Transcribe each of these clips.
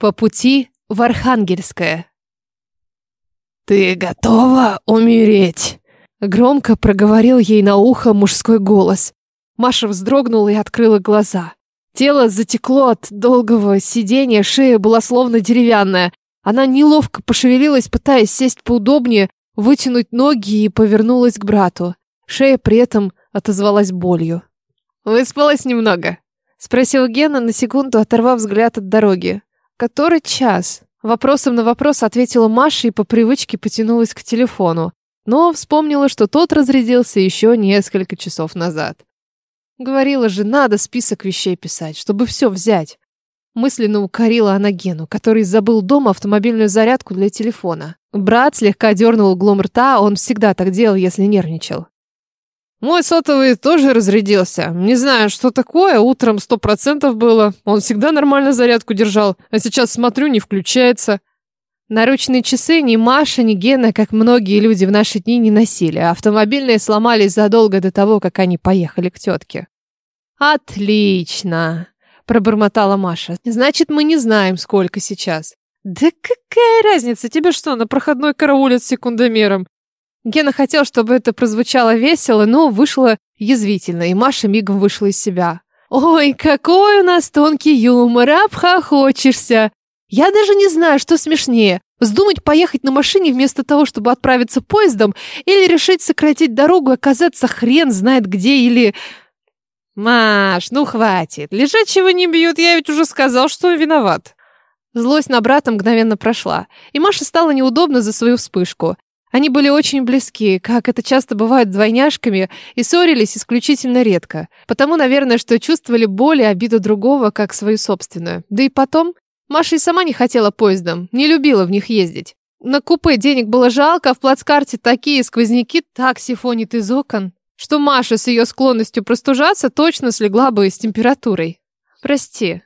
По пути в Архангельское. «Ты готова умереть?» Громко проговорил ей на ухо мужской голос. Маша вздрогнула и открыла глаза. Тело затекло от долгого сидения, шея была словно деревянная. Она неловко пошевелилась, пытаясь сесть поудобнее, вытянуть ноги и повернулась к брату. Шея при этом отозвалась болью. «Выспалась немного?» — спросил Гена, на секунду оторвав взгляд от дороги. «Который час?» Вопросом на вопрос ответила Маша и по привычке потянулась к телефону, но вспомнила, что тот разрядился еще несколько часов назад. Говорила же, надо список вещей писать, чтобы все взять. Мысленно укорила она Гену, который забыл дома автомобильную зарядку для телефона. Брат слегка дернул углом рта, он всегда так делал, если нервничал. Мой сотовый тоже разрядился. Не знаю, что такое, утром сто процентов было. Он всегда нормально зарядку держал, а сейчас смотрю, не включается. Наручные часы ни Маша, ни Гена, как многие люди в наши дни, не носили. Автомобильные сломались задолго до того, как они поехали к тетке. «Отлично!» – пробормотала Маша. «Значит, мы не знаем, сколько сейчас». «Да какая разница? Тебе что, на проходной караулят секундомером? Гена хотел, чтобы это прозвучало весело, но вышло язвительно, и Маша мигом вышла из себя. «Ой, какой у нас тонкий юмор, обхохочешься!» Я даже не знаю, что смешнее. Вздумать поехать на машине вместо того, чтобы отправиться поездом, или решить сократить дорогу и оказаться хрен знает где, или... Маш, ну хватит. Лежачего не бьют, я ведь уже сказал, что виноват. Злость на брата мгновенно прошла, и Маше стало неудобно за свою вспышку. Они были очень близки, как это часто бывает двойняшками, и ссорились исключительно редко. Потому, наверное, что чувствовали боль и обиду другого, как свою собственную. Да и потом, Маша и сама не хотела поездом, не любила в них ездить. На купе денег было жалко, а в плацкарте такие сквозняки так сифонит из окон, что Маша с ее склонностью простужаться точно слегла бы с температурой. «Прости.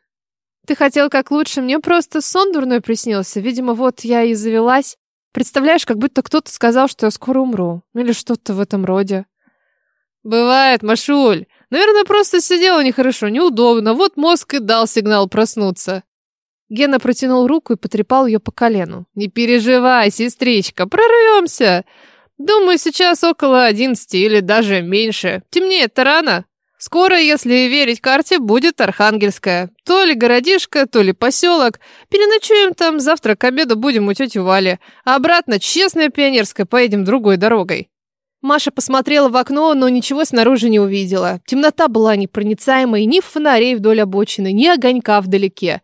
Ты хотел как лучше, мне просто сон дурной приснился. Видимо, вот я и завелась. Представляешь, как будто кто-то сказал, что я скоро умру. Или что-то в этом роде. Бывает, Машуль. Наверное, просто сидела нехорошо, неудобно. Вот мозг и дал сигнал проснуться. Гена протянул руку и потрепал ее по колену. Не переживай, сестричка, прорвемся. Думаю, сейчас около одиннадцати или даже меньше. Темнеет-то рано. Скоро, если верить карте, будет Архангельская. То ли городишко, то ли поселок. Переночуем там, завтра к обеду будем у тети Вали. А обратно, честная пионерская, поедем другой дорогой. Маша посмотрела в окно, но ничего снаружи не увидела. Темнота была непроницаемой, ни фонарей вдоль обочины, ни огонька вдалеке.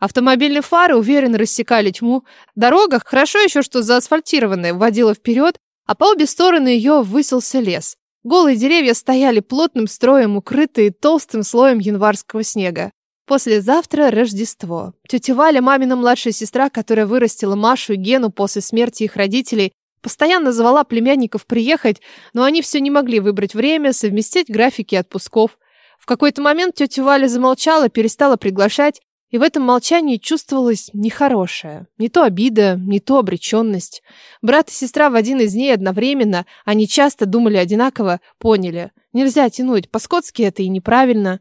Автомобильные фары уверенно рассекали тьму. Дорога, хорошо еще что заасфальтированная, вводила вперед, а по обе стороны ее высился лес. Голые деревья стояли плотным строем, укрытые толстым слоем январского снега. Послезавтра Рождество. Тетя Валя, мамина младшая сестра, которая вырастила Машу и Гену после смерти их родителей, постоянно звала племянников приехать, но они все не могли выбрать время, совместить графики отпусков. В какой-то момент тетя Валя замолчала, перестала приглашать, и в этом молчании чувствовалось нехорошее. Не то обида, не то обреченность. Брат и сестра в один из дней одновременно, они часто думали одинаково, поняли. Нельзя тянуть, по-скотски это и неправильно.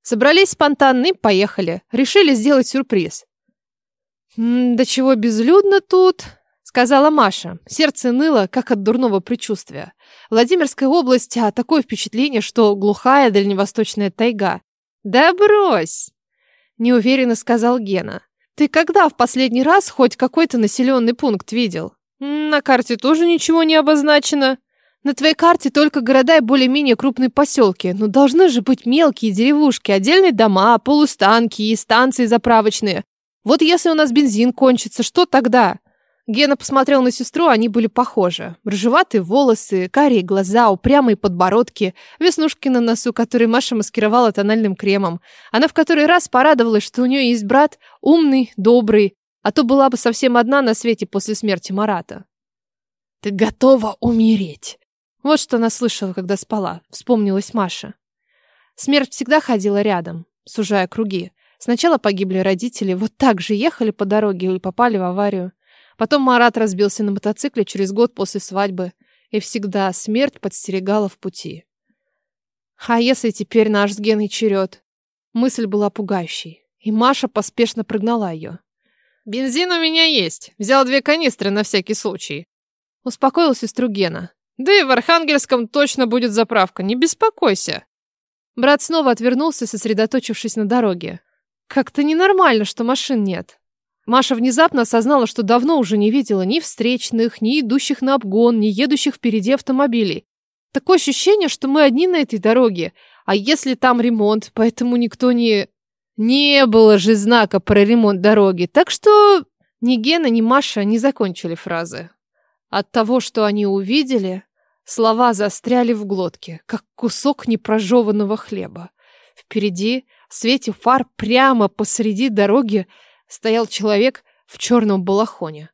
Собрались спонтанно и поехали. Решили сделать сюрприз. «М «Да чего безлюдно тут», — сказала Маша. Сердце ныло, как от дурного предчувствия. Владимирская область, а такое впечатление, что глухая дальневосточная тайга. «Да брось!» Неуверенно сказал Гена. Ты когда в последний раз хоть какой-то населенный пункт видел? На карте тоже ничего не обозначено. На твоей карте только города и более-менее крупные поселки, но должны же быть мелкие деревушки, отдельные дома, полустанки и станции заправочные. Вот если у нас бензин кончится, что тогда? Гена посмотрел на сестру, они были похожи. Рыжеватые волосы, карие глаза, упрямые подбородки, веснушки на носу, которые Маша маскировала тональным кремом. Она в который раз порадовалась, что у нее есть брат умный, добрый, а то была бы совсем одна на свете после смерти Марата. «Ты готова умереть!» Вот что она слышала, когда спала, вспомнилась Маша. Смерть всегда ходила рядом, сужая круги. Сначала погибли родители, вот так же ехали по дороге и попали в аварию. Потом Марат разбился на мотоцикле через год после свадьбы, и всегда смерть подстерегала в пути. А если теперь наш с Геной черед? Мысль была пугающей. и Маша поспешно прогнала ее. «Бензин у меня есть. Взял две канистры на всякий случай». Успокоил сестру Гена. «Да и в Архангельском точно будет заправка, не беспокойся». Брат снова отвернулся, сосредоточившись на дороге. Как-то ненормально, что машин нет. Маша внезапно осознала, что давно уже не видела ни встречных, ни идущих на обгон, ни едущих впереди автомобилей. Такое ощущение, что мы одни на этой дороге. А если там ремонт, поэтому никто не... Не было же знака про ремонт дороги, так что ни Гена, ни Маша не закончили фразы. От того, что они увидели, слова застряли в глотке, как кусок непрожеванного хлеба. Впереди, в свете фар, прямо посреди дороги, стоял человек в черном балахоне.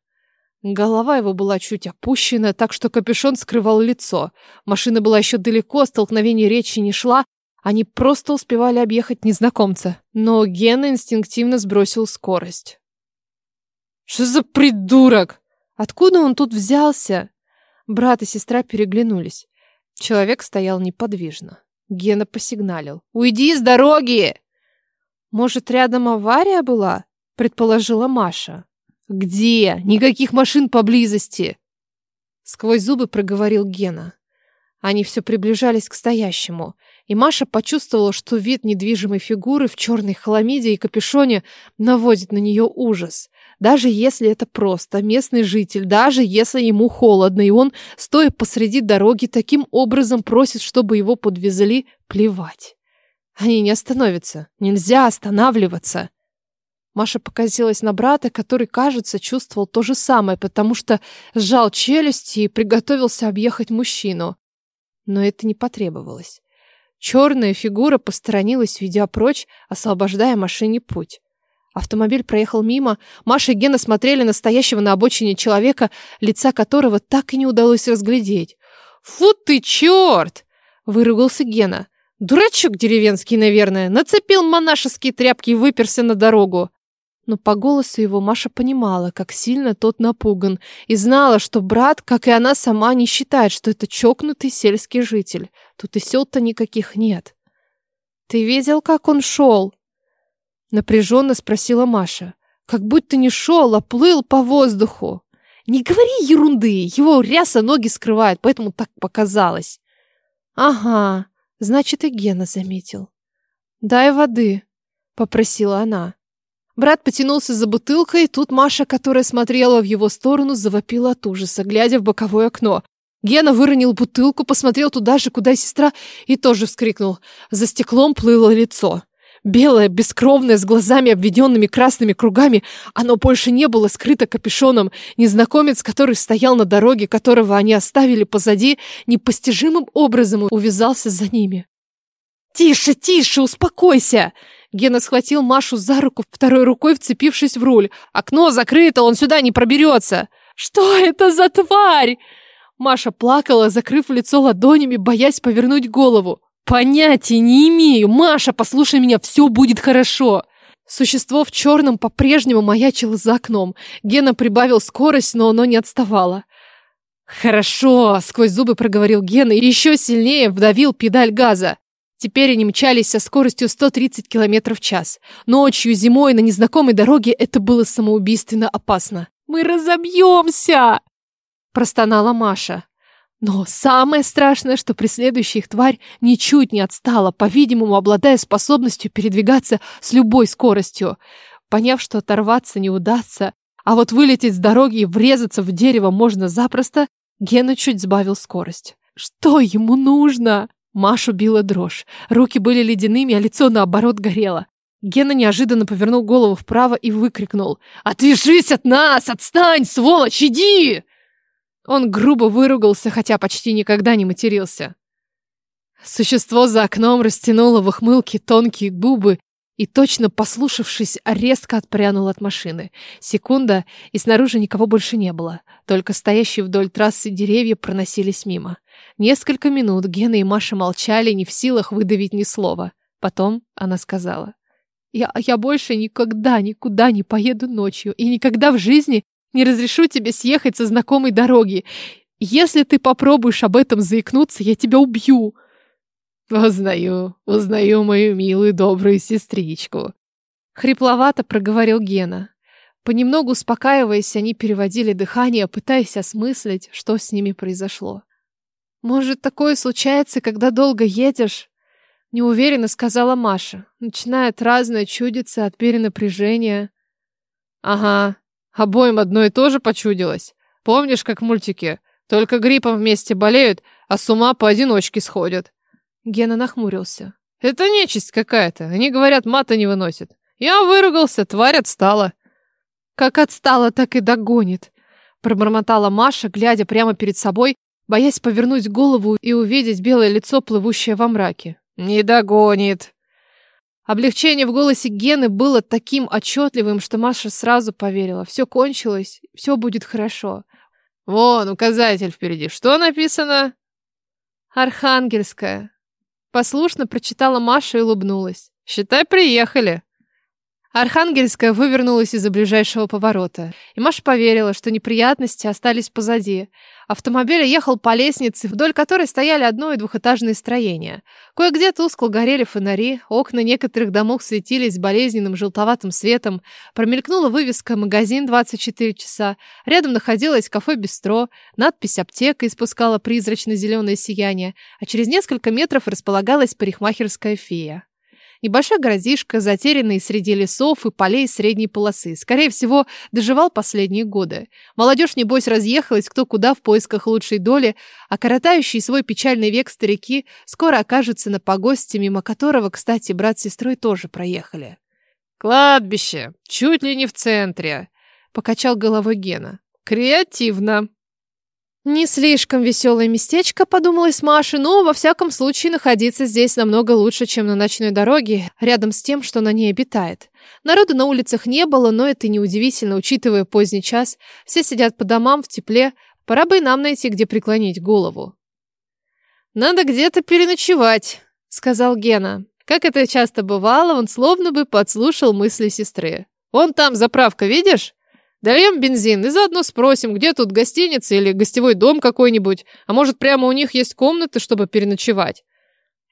Голова его была чуть опущена, так что капюшон скрывал лицо. Машина была еще далеко, столкновение речи не шла, они просто успевали объехать незнакомца. Но Гена инстинктивно сбросил скорость. «Что за придурок?» Откуда он тут взялся? Брат и сестра переглянулись. Человек стоял неподвижно. Гена посигналил. «Уйди с дороги!» «Может, рядом авария была?» Предположила Маша. «Где? Никаких машин поблизости!» Сквозь зубы проговорил Гена. Они все приближались к стоящему, и Маша почувствовала, что вид недвижимой фигуры в черной хламиде и капюшоне наводит на нее ужас. Даже если это просто местный житель, даже если ему холодно, и он, стоя посреди дороги, таким образом просит, чтобы его подвезли, плевать. Они не остановятся. Нельзя останавливаться. Маша покосилась на брата, который, кажется, чувствовал то же самое, потому что сжал челюсти и приготовился объехать мужчину. Но это не потребовалось. Черная фигура посторонилась, ведя прочь, освобождая машине путь. Автомобиль проехал мимо. Маша и Гена смотрели на стоящего на обочине человека, лица которого так и не удалось разглядеть. «Фу ты, черт!» — выругался Гена. «Дурачок деревенский, наверное. Нацепил монашеские тряпки и выперся на дорогу но по голосу его Маша понимала, как сильно тот напуган, и знала, что брат, как и она сама, не считает, что это чокнутый сельский житель. Тут и сел-то никаких нет. «Ты видел, как он шел?» Напряженно спросила Маша. «Как будто не шел, а плыл по воздуху». «Не говори ерунды, его ряса ноги скрывает, поэтому так показалось». «Ага, значит, и Гена заметил». «Дай воды», — попросила она. Брат потянулся за бутылкой, и тут Маша, которая смотрела в его сторону, завопила от ужаса, глядя в боковое окно. Гена выронил бутылку, посмотрел туда же, куда сестра, и тоже вскрикнул. За стеклом плыло лицо. Белое, бескровное, с глазами, обведенными красными кругами, оно больше не было скрыто капюшоном. Незнакомец, который стоял на дороге, которого они оставили позади, непостижимым образом увязался за ними. «Тише, тише, успокойся!» Гена схватил Машу за руку, второй рукой вцепившись в руль. «Окно закрыто, он сюда не проберется!» «Что это за тварь?» Маша плакала, закрыв лицо ладонями, боясь повернуть голову. «Понятия не имею! Маша, послушай меня, все будет хорошо!» Существо в черном по-прежнему маячило за окном. Гена прибавил скорость, но оно не отставало. «Хорошо!» — сквозь зубы проговорил Гена и еще сильнее вдавил педаль газа. Теперь они мчались со скоростью 130 км в час. Ночью, зимой, на незнакомой дороге это было самоубийственно опасно. «Мы разобьемся!» – простонала Маша. Но самое страшное, что преследующая их тварь ничуть не отстала, по-видимому, обладая способностью передвигаться с любой скоростью. Поняв, что оторваться не удастся, а вот вылететь с дороги и врезаться в дерево можно запросто, Гена чуть сбавил скорость. Что ему нужно? Машу била дрожь. Руки были ледяными, а лицо, наоборот, горело. Гена неожиданно повернул голову вправо и выкрикнул. «Отвяжись от нас! Отстань, сволочь! Иди!» Он грубо выругался, хотя почти никогда не матерился. Существо за окном растянуло в ухмылке тонкие губы и, точно послушавшись, резко отпрянул от машины. Секунда, и снаружи никого больше не было. Только стоящие вдоль трассы деревья проносились мимо. Несколько минут Гена и Маша молчали, не в силах выдавить ни слова. Потом она сказала. «Я, я больше никогда никуда не поеду ночью и никогда в жизни не разрешу тебе съехать со знакомой дороги. Если ты попробуешь об этом заикнуться, я тебя убью!» «Узнаю, узнаю мою милую добрую сестричку!» Хрипловато проговорил Гена. Понемногу успокаиваясь, они переводили дыхание, пытаясь осмыслить, что с ними произошло. «Может, такое случается, когда долго едешь?» Неуверенно сказала Маша. Начинает разное чудиться от перенапряжения. «Ага, обоим одно и то же почудилось. Помнишь, как в мультике? Только гриппом вместе болеют, а с ума поодиночке сходят». Гена нахмурился. «Это нечисть какая-то. Они говорят, мата не выносит. Я выругался, тварь отстала». «Как отстала, так и догонит», пробормотала Маша, глядя прямо перед собой, боясь повернуть голову и увидеть белое лицо, плывущее во мраке. «Не догонит». Облегчение в голосе Гены было таким отчетливым, что Маша сразу поверила. Все кончилось, все будет хорошо. «Вон, указатель впереди. Что написано?» «Архангельская». Послушно прочитала Маша и улыбнулась. «Считай, приехали». Архангельская вывернулась из-за ближайшего поворота. И Маша поверила, что неприятности остались позади. Автомобиль ехал по лестнице, вдоль которой стояли одно- и двухэтажные строения. Кое-где тускло горели фонари, окна некоторых домов светились болезненным желтоватым светом, промелькнула вывеска «Магазин 24 часа», рядом находилось кафе-бистро, надпись «Аптека» испускала призрачно-зеленое сияние, а через несколько метров располагалась парикмахерская фея. Небольшой городишко, затерянный среди лесов и полей средней полосы. Скорее всего, доживал последние годы. Молодежь, небось, разъехалась кто куда в поисках лучшей доли, а коротающий свой печальный век старики скоро окажутся на погосте, мимо которого, кстати, брат с сестрой тоже проехали. «Кладбище! Чуть ли не в центре!» — покачал головой Гена. «Креативно!» Не слишком веселое местечко, подумалось Маше, но во всяком случае находиться здесь намного лучше, чем на ночной дороге, рядом с тем, что на ней обитает. Народу на улицах не было, но это неудивительно, учитывая поздний час. Все сидят по домам в тепле, пора бы нам найти, где преклонить голову. «Надо где-то переночевать», — сказал Гена. Как это часто бывало, он словно бы подслушал мысли сестры. «Вон там заправка, видишь? Дольем бензин и заодно спросим, где тут гостиница или гостевой дом какой-нибудь, а может, прямо у них есть комнаты, чтобы переночевать.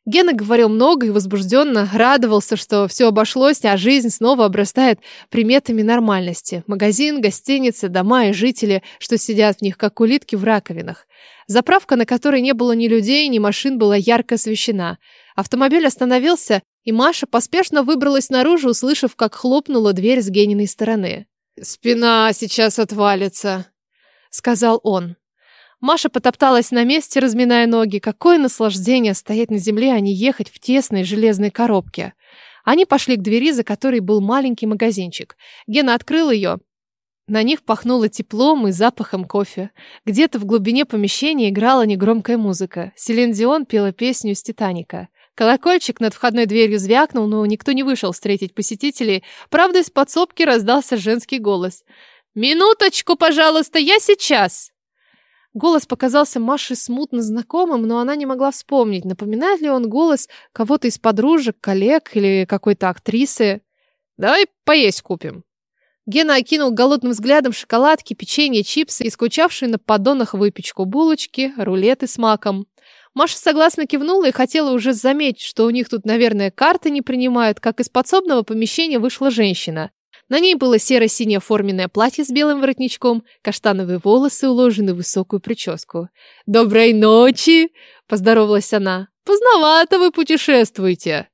Гена говорил много и возбужденно, радовался, что все обошлось, а жизнь снова обрастает приметами нормальности. Магазин, гостиница, дома и жители, что сидят в них, как улитки в раковинах. Заправка, на которой не было ни людей, ни машин, была ярко освещена. Автомобиль остановился, и Маша поспешно выбралась наружу, услышав, как хлопнула дверь с Гениной стороны. «Спина сейчас отвалится», — сказал он. Маша потопталась на месте, разминая ноги. Какое наслаждение стоять на земле, а не ехать в тесной железной коробке. Они пошли к двери, за которой был маленький магазинчик. Гена открыл ее. На них пахнуло теплом и запахом кофе. Где-то в глубине помещения играла негромкая музыка. Селин Дион пела песню из «Титаника». Колокольчик над входной дверью звякнул, но никто не вышел встретить посетителей. Правда, из подсобки раздался женский голос. «Минуточку, пожалуйста, я сейчас!» Голос показался Маше смутно знакомым, но она не могла вспомнить, напоминает ли он голос кого-то из подружек, коллег или какой-то актрисы. «Давай поесть купим». Гена окинул голодным взглядом шоколадки, печенье, чипсы и скучавшие на поддонах выпечку, булочки, рулеты с маком. Маша согласно кивнула и хотела уже заметить, что у них тут, наверное, карты не принимают, как из подсобного помещения вышла женщина. На ней было серо-синее форменное платье с белым воротничком, каштановые волосы уложены в высокую прическу. «Доброй ночи!» – поздоровалась она. «Поздновато вы путешествуете!»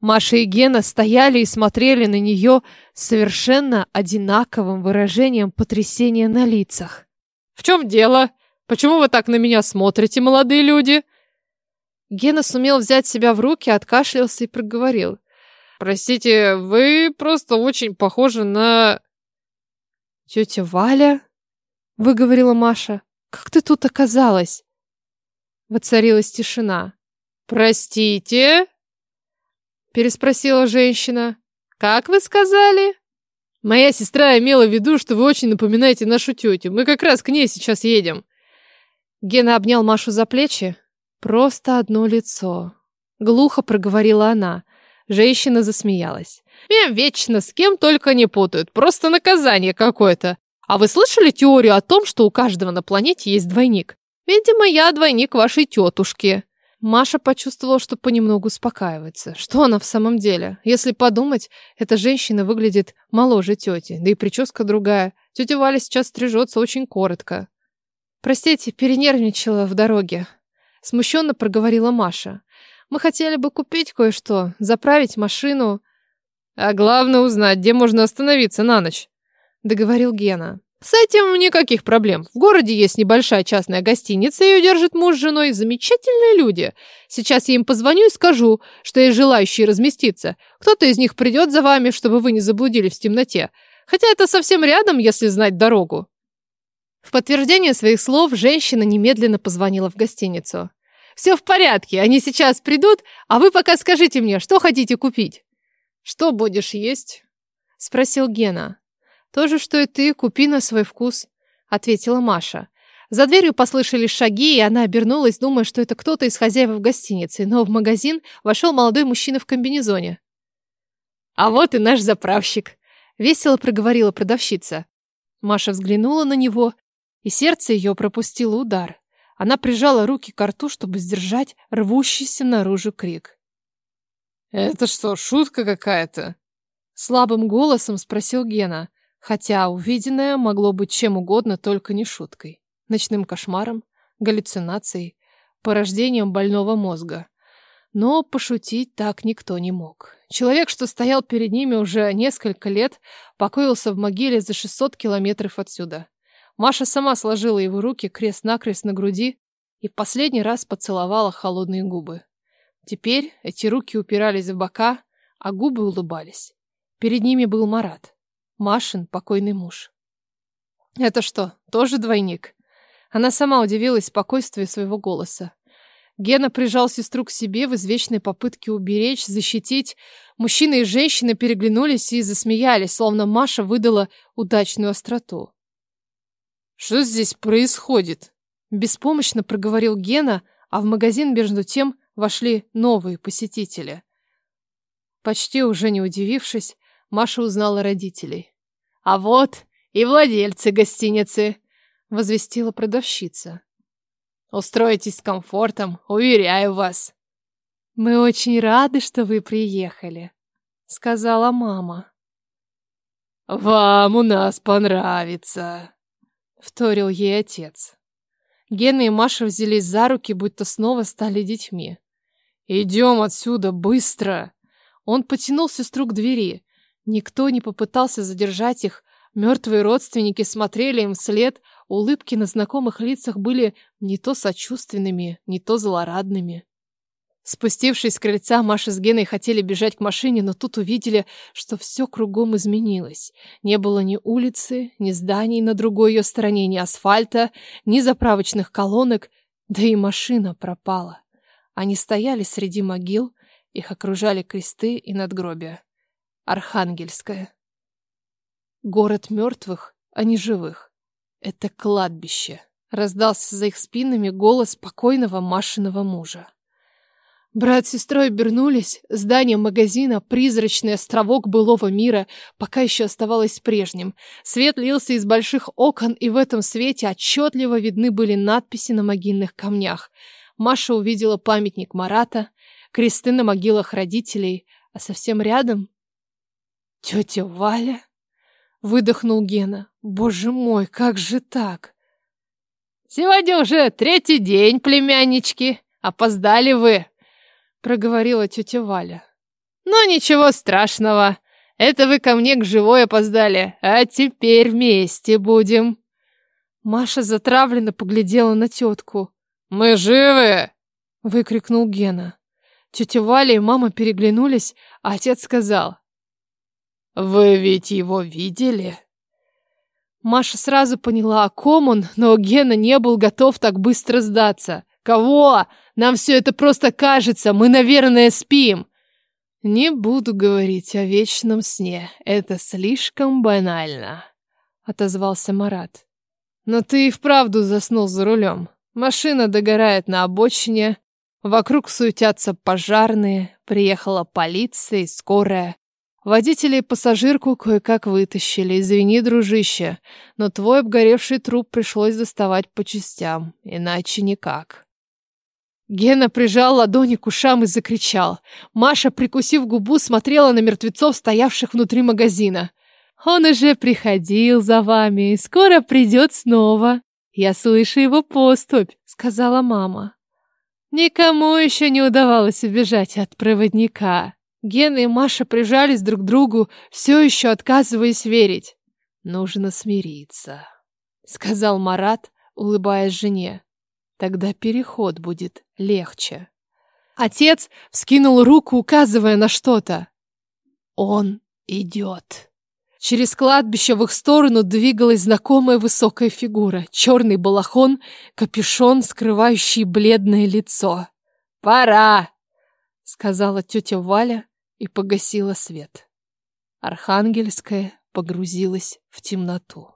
Маша и Гена стояли и смотрели на нее совершенно одинаковым выражением потрясения на лицах. «В чем дело?» Почему вы так на меня смотрите, молодые люди?» Гена сумел взять себя в руки, откашлялся и проговорил. «Простите, вы просто очень похожи на...» «Тетя Валя?» — выговорила Маша. «Как ты тут оказалась?» Воцарилась тишина. «Простите?» — переспросила женщина. «Как вы сказали?» «Моя сестра имела в виду, что вы очень напоминаете нашу тетю. Мы как раз к ней сейчас едем». Гена обнял Машу за плечи. Просто одно лицо. Глухо проговорила она. Женщина засмеялась. Меня вечно с кем только не путают. Просто наказание какое-то. А вы слышали теорию о том, что у каждого на планете есть двойник? Видимо, я двойник вашей тетушки. Маша почувствовала, что понемногу успокаивается. Что она в самом деле? Если подумать, эта женщина выглядит моложе тети, да и прическа другая. Тетя Валя сейчас стрижется очень коротко. «Простите, перенервничала в дороге», — смущенно проговорила Маша. «Мы хотели бы купить кое-что, заправить машину». «А главное узнать, где можно остановиться на ночь», — договорил Гена. С этим никаких проблем. В городе есть небольшая частная гостиница, ее держит муж с женой. Замечательные люди. Сейчас я им позвоню и скажу, что есть желающие разместиться. Кто-то из них придет за вами, чтобы вы не заблудились в темноте. Хотя это совсем рядом, если знать дорогу. В подтверждение своих слов женщина немедленно позвонила в гостиницу. «Все в порядке, они сейчас придут, а вы пока скажите мне, что хотите купить?» «Что будешь есть?» – спросил Гена. «То же, что и ты, купи на свой вкус», — ответила Маша. За дверью послышались шаги, и она обернулась, думая, что это кто-то из хозяев в гостинице, но в магазин вошел молодой мужчина в комбинезоне. «А вот и наш заправщик», — весело проговорила продавщица. Маша взглянула на него, и сердце ее пропустило удар. Она прижала руки к рту, чтобы сдержать рвущийся наружу крик. «Это что, шутка какая-то?» Слабым голосом спросил Гена. Хотя увиденное могло быть чем угодно, только не шуткой. Ночным кошмаром, галлюцинацией, порождением больного мозга. Но пошутить так никто не мог. Человек, что стоял перед ними уже несколько лет, покоился в могиле за 600 километров отсюда. Маша сама сложила его руки крест-накрест на груди и в последний раз поцеловала холодные губы. Теперь эти руки упирались в бока, а губы улыбались. Перед ними был Марат. Машин покойный муж. Это что, тоже двойник? Она сама удивилась спокойствию своего голоса. Гена прижал сестру к себе в извечной попытке уберечь, защитить. Мужчина и женщина переглянулись и засмеялись, словно Маша выдала удачную остроту. «Что здесь происходит?» Беспомощно проговорил Гена, а в магазин между тем вошли новые посетители. Почти уже не удивившись, Маша узнала родителей. «А вот и владельцы гостиницы», — возвестила продавщица. «Устроитесь с комфортом, уверяю вас». «Мы очень рады, что вы приехали», — сказала мама. «Вам у нас понравится», — вторил ей отец. Гена и Маша взялись за руки, будто снова стали детьми. «Идем отсюда, быстро!» Он потянул сестру к двери. Никто не попытался задержать их. Мертвые родственники смотрели им вслед. Улыбки на знакомых лицах были не то сочувственными, не то злорадными. Спустившись с крыльца, Маша с Геной хотели бежать к машине, но тут увидели, что все кругом изменилось. Не было ни улицы, ни зданий на другой ее стороне, ни асфальта, ни заправочных колонок, да и машина пропала. Они стояли среди могил, их окружали кресты и надгробия. Архангельская. Город мертвых, а не живых. Это кладбище. Раздался за их спинами голос покойного Машиного мужа. Брат с сестрой обернулись. Здание магазина, призрачный островок былого мира, пока еще оставалось прежним. Свет лился из больших окон, и в этом свете отчетливо видны были надписи на могильных камнях. Маша увидела памятник Марата, кресты на могилах родителей, а совсем рядом «Тетя Валя?» — выдохнул Гена. «Боже мой, как же так?» «Сегодня уже третий день, племяннички. Опоздали вы», — проговорила тетя Валя. «Но ничего страшного. Это вы ко мне к живой опоздали, а теперь вместе будем». Маша затравленно поглядела на тетку. «Мы живы!» — выкрикнул Гена. Тетя Валя и мама переглянулись, а отец сказал. «Вы ведь его видели?» Маша сразу поняла, о ком он, но Гена не был готов так быстро сдаться. «Кого? Нам все это просто кажется, мы, наверное, спим!» «Не буду говорить о вечном сне, это слишком банально», — отозвался Марат. «Но ты и вправду заснул за рулем. Машина догорает на обочине, вокруг суетятся пожарные, приехала полиция и скорая. Водителя и пассажирку кое-как вытащили. Извини, дружище, но твой обгоревший труп пришлось доставать по частям, иначе никак. Гена прижал ладони к ушам и закричал. Маша, прикусив губу, смотрела на мертвецов, стоявших внутри магазина. «Он уже приходил за вами и скоро придет снова. Я слышу его поступь», — сказала мама. Никому еще не удавалось убежать от проводника. Гена и Маша прижались друг к другу, все еще отказываясь верить. «Нужно смириться», — сказал Марат, улыбаясь жене. Тогда переход будет легче. Отец вскинул руку, указывая на что-то. Он идет. Через кладбище в их сторону двигалась знакомая высокая фигура. Черный балахон, капюшон, скрывающий бледное лицо. «Пора!» — сказала тетя Валя и погасила свет. Архангельская погрузилась в темноту.